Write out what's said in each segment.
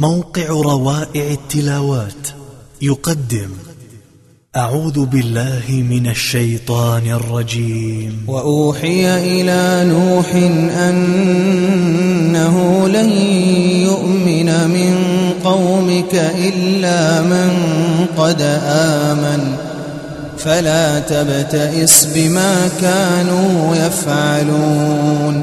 موقع روائع التلاوات يقدم أعوذ بالله من الشيطان الرجيم. وأوحي إلى نوح أنه لن يؤمن من قومك إلا من قد آمن. فلا تبتئس بما كانوا يفعلون.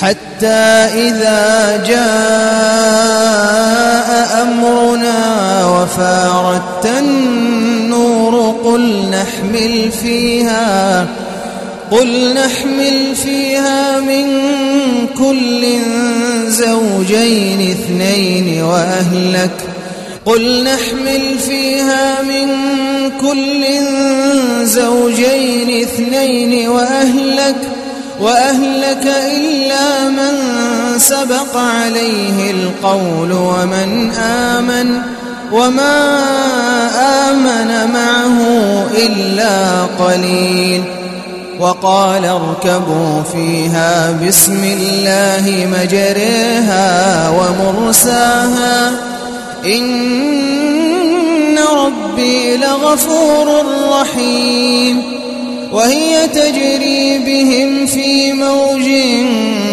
حتى إذا جاء أمرنا وفاردت النور قل نحمل فيها قل نحمل فيها من كل زوجين اثنين وأهلك قل نحمل فيها من كل زوجين اثنين وأهلك وأهلك إلا سبق عليه القول ومن آمن وما آمن معه إلا قليل وقال اركبوا فيها بسم الله مجريها ومرساها إن ربي لغفور رحيم وهي تجري بهم في موج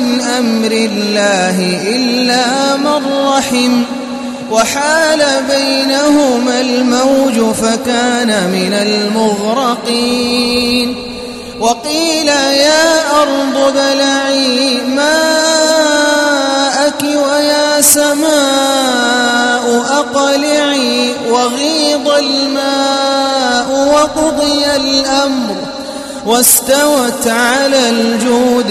من أمر الله إلا من رحم وحال بينهما الموج فكان من المغرقين وقيل يا أرض بلعي ماءك ويا سماء أقلعي وغيض الماء وقضي الأمر واستوت على الجود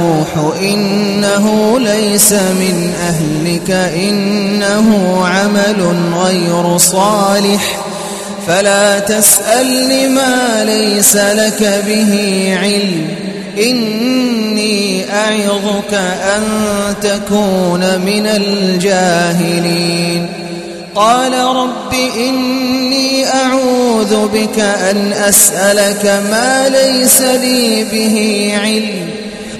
إنه ليس من أهلك إنه عمل غير صالح. فلا تسأل ما ليس لك به علم إني أعظك أن تكون من الجاهلين. قال رب إني أعوذ بك أن أسألك ما ليس لي به علم.